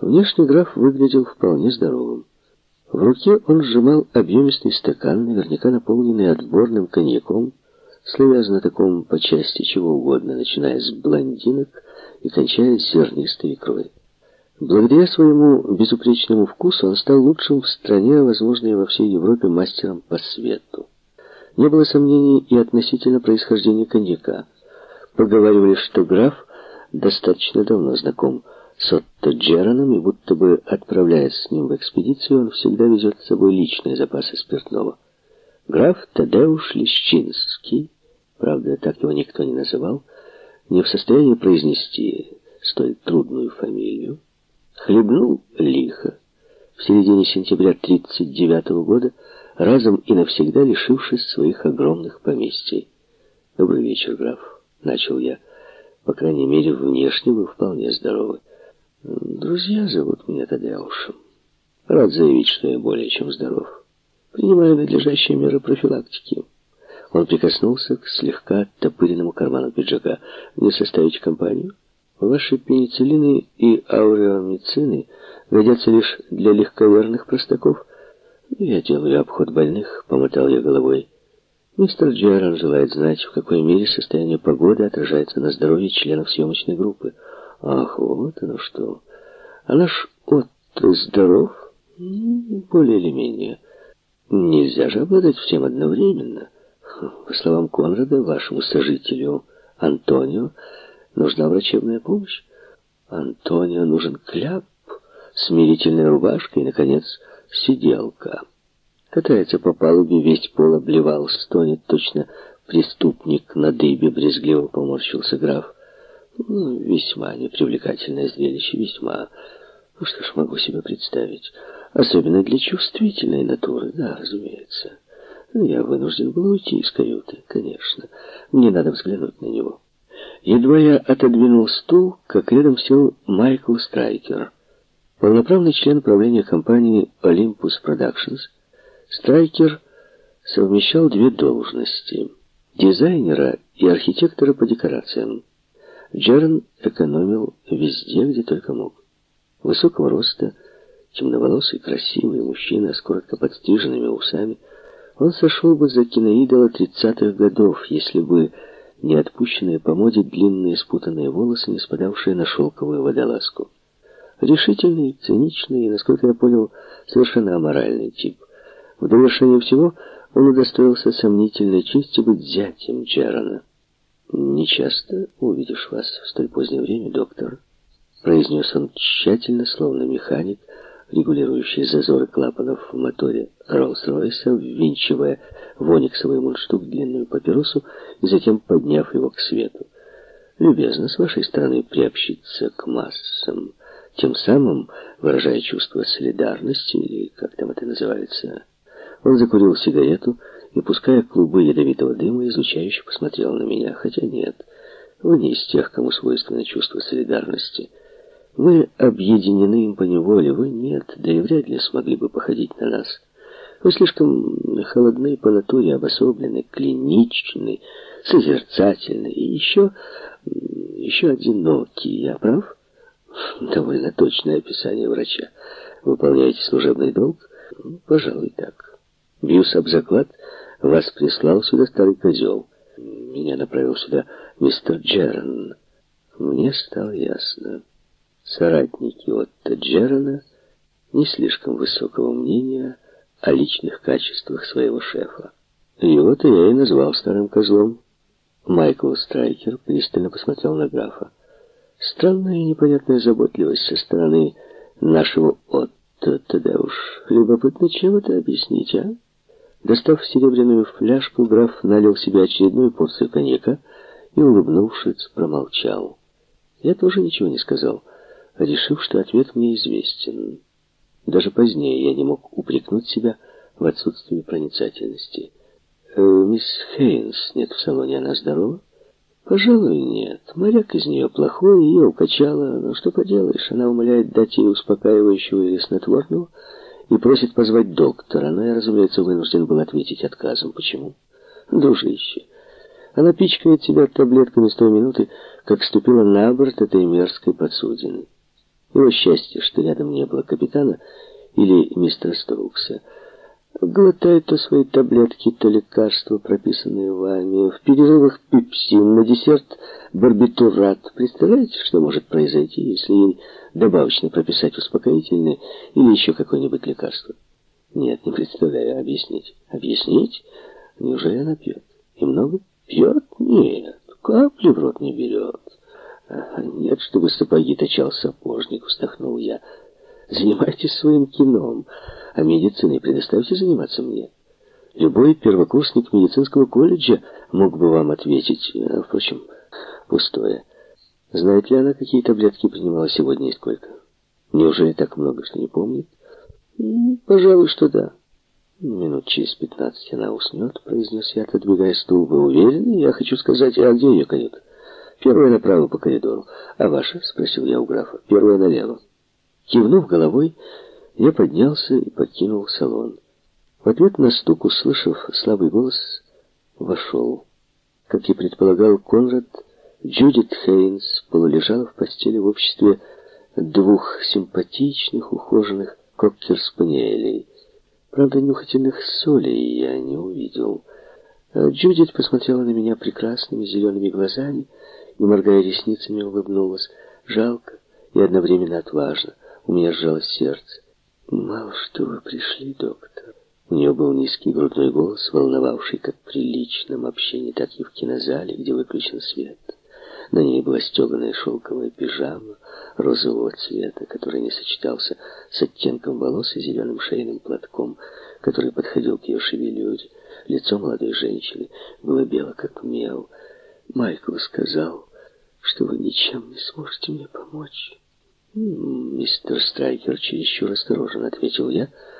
Внешне граф выглядел вполне здоровым. В руке он сжимал объемистый стакан, наверняка наполненный отборным коньяком, словя знатоком по части чего угодно, начиная с блондинок и кончая зернистой икрой. Благодаря своему безупречному вкусу он стал лучшим в стране, а возможно и во всей Европе, мастером по свету. Не было сомнений и относительно происхождения коньяка. Поговаривали, что граф достаточно давно знаком с Отто Джераном, и будто бы, отправляясь с ним в экспедицию, он всегда везет с собой личные запасы спиртного. Граф Тадеуш Лещинский, правда, так его никто не называл, не в состоянии произнести столь трудную фамилию, хлебнул лихо в середине сентября 1939 года, разом и навсегда лишившись своих огромных поместий. «Добрый вечер, граф», — начал я. «По крайней мере, внешне вы вполне здоровы. Друзья зовут меня Тадеушем. Рад заявить, что я более чем здоров. Принимаю надлежащие меры профилактики». Он прикоснулся к слегка оттопыренному карману пиджака. «Не составить компанию?» Ваши пенициллины и ауреомицины годятся лишь для легковерных простаков. Я делаю обход больных, помотал я головой. Мистер Джерард желает знать, в какой мере состояние погоды отражается на здоровье членов съемочной группы. Ах, вот оно что. А наш Отто здоров? Более или менее. Нельзя же обладать всем одновременно. По словам Конрада, вашему сожителю Антонио нужна врачебная помощь. Антонио нужен кляп, смирительная рубашка и, наконец, сиделка. Катается по палубе, весь пол обливал, стонет точно преступник на дыбе, брезгливо поморщился граф. Ну, весьма непривлекательное зрелище, весьма. Ну, что ж могу себе представить. Особенно для чувствительной натуры, да, разумеется. Я вынужден был уйти из каюты, конечно. Мне надо взглянуть на него. Едва я отодвинул стул, как рядом сел Майкл Страйкер. Полноправный член правления компании Olympus Productions, Страйкер совмещал две должности – дизайнера и архитектора по декорациям. Джерн экономил везде, где только мог. Высокого роста, темноволосый, красивый мужчина с коротко подстриженными усами, он сошел бы за киноидола тридцатых годов, если бы не отпущенные по моде длинные спутанные волосы, не спадавшие на шелковую водолазку. Решительный, циничный и, насколько я понял, совершенно аморальный тип. В довершение всего он удостоился сомнительной чести быть зятем Джерона. «Не часто увидишь вас в столь позднее время, доктор», — произнес он тщательно, словно механик, регулирующий зазоры клапанов в моторе Роллс-Ройса, ввинчивая в ониксовый мундштук длинную папиросу и затем подняв его к свету. «Любезно с вашей стороны приобщиться к массам, тем самым выражая чувство солидарности, или как там это называется». Он закурил сигарету и, пуская клубы ядовитого дыма, изучающе посмотрел на меня. Хотя нет, вы не из тех, кому свойственно чувство солидарности — мы объединены им по неволе, вы нет, да и вряд ли смогли бы походить на нас. Вы слишком холодны по натуре, обособлены, клиничны, созерцательны и еще, еще одиноки. Я прав? Довольно точное описание врача. Выполняете служебный долг? Пожалуй, так. Бьюсь об заклад, вас прислал сюда старый козел. Меня направил сюда мистер Джерн. Мне стало ясно соратники Отто Джерона не слишком высокого мнения о личных качествах своего шефа. Его-то я и назвал старым козлом. Майкл Страйкер пристально посмотрел на графа. Странная и непонятная заботливость со стороны нашего Отто, тогда уж любопытно, чем это объяснить, а? Достав серебряную фляжку, граф налил себе очередную порцию коньяка и, улыбнувшись, промолчал. Я тоже ничего не сказал решив, что ответ мне известен. Даже позднее я не мог упрекнуть себя в отсутствии проницательности. Э, «Мисс Хейнс нет в салоне, она здорова?» «Пожалуй, нет. Моряк из нее плохой, ее укачало. Но что поделаешь, она умоляет дать ей успокаивающего или снотворного и просит позвать доктора. Но я, разумеется, вынужден был ответить отказом. Почему? Дружище, она пичкает себя таблетками с той минуты, как ступила на борт этой мерзкой подсудины. Его счастье, что рядом не было капитана или мистера Стоукса. Глотай то свои таблетки, то лекарства, прописанные вами. В перерывах пепсин, на десерт барбитурат. Представляете, что может произойти, если ей добавочно прописать успокоительное или еще какое-нибудь лекарство? Нет, не представляю. Объяснить? Объяснить? Неужели она пьет? И много? Пьет? Нет. Капли в рот не берет. Нет, чтобы сапоги точал сапожник, вздохнул я. Занимайтесь своим кином, а медициной предоставьте заниматься мне. Любой первокурсник медицинского колледжа мог бы вам ответить. А, впрочем, пустое. Знает ли она, какие таблетки принимала сегодня и сколько? Неужели так много, что не помнит? Пожалуй, что да. Минут через пятнадцать она уснет, произнес я, отодвигая стул. Вы уверены? Я хочу сказать, а где ее каюта? Первая направо по коридору. А ваша? Спросил я у графа. Первая налево. Кивнув головой, я поднялся и покинул салон. В ответ на стук, услышав слабый голос, вошел. Как и предполагал Конрад, Джудит Хейнс полулежала в постели в обществе двух симпатичных, ухоженных коккер-спаниелей. Правда, нюхательных солей я не увидел. Джудит посмотрела на меня прекрасными зелеными глазами и, моргая ресницами, улыбнулась. Жалко и одновременно отважно. У меня сжалось сердце. «Мало что вы пришли, доктор». У нее был низкий грудной голос, волновавший как при личном общении, так и в кинозале, где выключен свет. На ней была стеганая шелковая пижама розового цвета, который не сочетался с оттенком волос и зеленым шейным платком, который подходил к ее шевелюре. Лицо молодой женщины было бело, как мел. Майкл сказал, что вы ничем не сможете мне помочь. «Мистер Страйкер чересчур осторожен», — ответил я, —